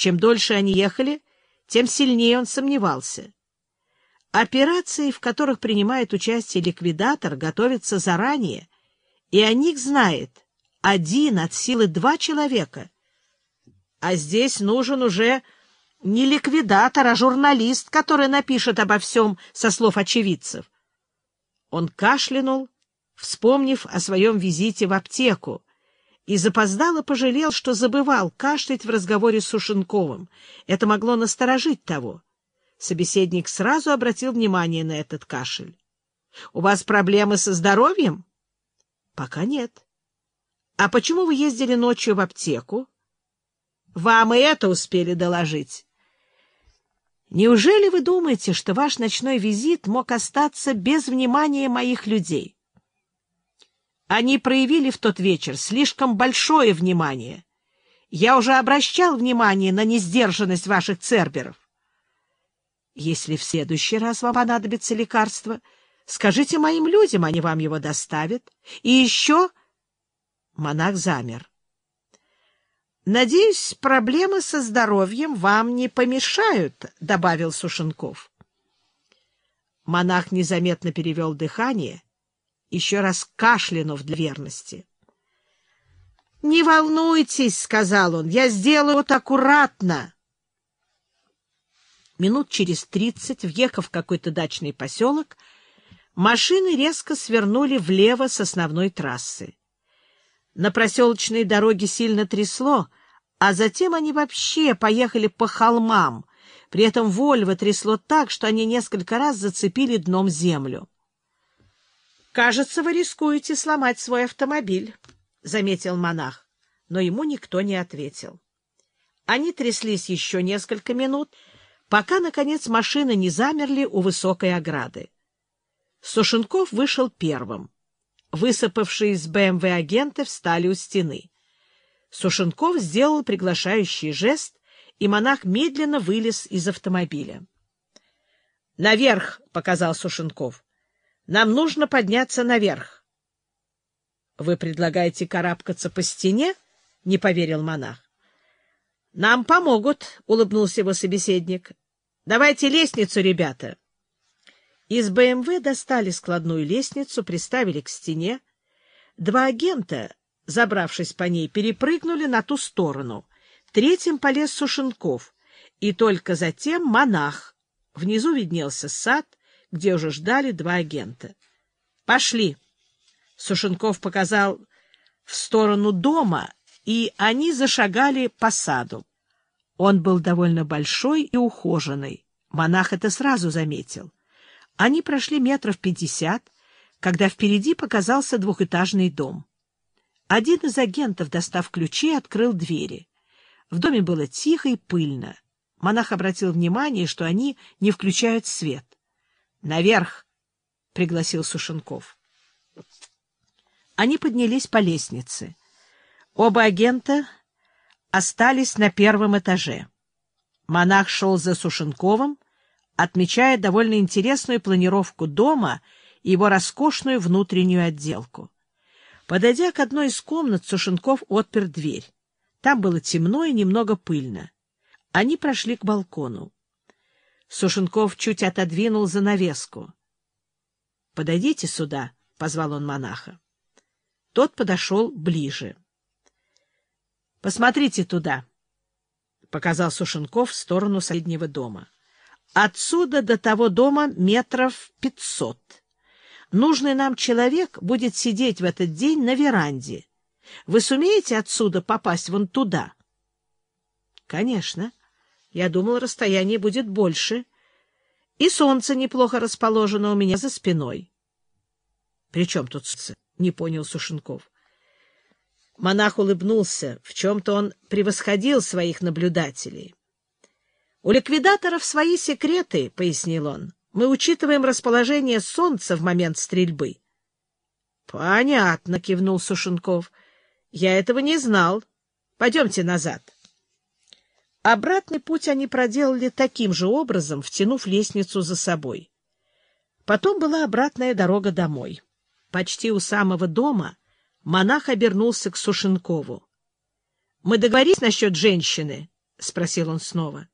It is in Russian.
Чем дольше они ехали, тем сильнее он сомневался. Операции, в которых принимает участие ликвидатор, готовятся заранее, и о них знает один от силы два человека. А здесь нужен уже не ликвидатор, а журналист, который напишет обо всем со слов очевидцев. Он кашлянул, вспомнив о своем визите в аптеку, и запоздало пожалел, что забывал кашлять в разговоре с Сушенковым. Это могло насторожить того. Собеседник сразу обратил внимание на этот кашель. — У вас проблемы со здоровьем? — Пока нет. — А почему вы ездили ночью в аптеку? — Вам и это успели доложить. Неужели вы думаете, что ваш ночной визит мог остаться без внимания моих людей? Они проявили в тот вечер слишком большое внимание. Я уже обращал внимание на несдержанность ваших церберов. Если в следующий раз вам понадобится лекарство, скажите моим людям, они вам его доставят. И еще... Монах замер. «Надеюсь, проблемы со здоровьем вам не помешают», — добавил Сушенков. Монах незаметно перевел дыхание, еще раз кашлянув для верности. «Не волнуйтесь», — сказал он, — «я сделаю это аккуратно». Минут через тридцать, въехав в какой-то дачный поселок, машины резко свернули влево с основной трассы. На проселочной дороге сильно трясло, а затем они вообще поехали по холмам. При этом Вольво трясло так, что они несколько раз зацепили дном землю. — Кажется, вы рискуете сломать свой автомобиль, — заметил монах, но ему никто не ответил. Они тряслись еще несколько минут, пока, наконец, машины не замерли у высокой ограды. Сушенков вышел первым. Высыпавшие из БМВ агенты встали у стены. Сушенков сделал приглашающий жест, и монах медленно вылез из автомобиля. «Наверх!» — показал Сушенков. «Нам нужно подняться наверх». «Вы предлагаете карабкаться по стене?» — не поверил монах. «Нам помогут», — улыбнулся его собеседник. «Давайте лестницу, ребята». Из БМВ достали складную лестницу, приставили к стене. Два агента забравшись по ней, перепрыгнули на ту сторону. Третьим полез Сушенков, и только затем монах. Внизу виднелся сад, где уже ждали два агента. «Пошли!» Сушенков показал в сторону дома, и они зашагали по саду. Он был довольно большой и ухоженный. Монах это сразу заметил. Они прошли метров пятьдесят, когда впереди показался двухэтажный дом. Один из агентов, достав ключи, открыл двери. В доме было тихо и пыльно. Монах обратил внимание, что они не включают свет. «Наверх!» — пригласил Сушенков. Они поднялись по лестнице. Оба агента остались на первом этаже. Монах шел за Сушенковым, отмечая довольно интересную планировку дома и его роскошную внутреннюю отделку. Подойдя к одной из комнат, Сушенков отпер дверь. Там было темно и немного пыльно. Они прошли к балкону. Сушенков чуть отодвинул занавеску. — Подойдите сюда, — позвал он монаха. Тот подошел ближе. — Посмотрите туда, — показал Сушенков в сторону соседнего дома. — Отсюда до того дома метров пятьсот. Нужный нам человек будет сидеть в этот день на веранде. Вы сумеете отсюда попасть вон туда? — Конечно. Я думал, расстояние будет больше. И солнце неплохо расположено у меня за спиной. — При чем тут солнце? — не понял Сушенков. Монах улыбнулся. В чем-то он превосходил своих наблюдателей. — У ликвидаторов свои секреты, — пояснил он. Мы учитываем расположение солнца в момент стрельбы. — Понятно, — кивнул Сушенков. — Я этого не знал. Пойдемте назад. Обратный путь они проделали таким же образом, втянув лестницу за собой. Потом была обратная дорога домой. Почти у самого дома монах обернулся к Сушенкову. — Мы договорились насчет женщины? — спросил он снова.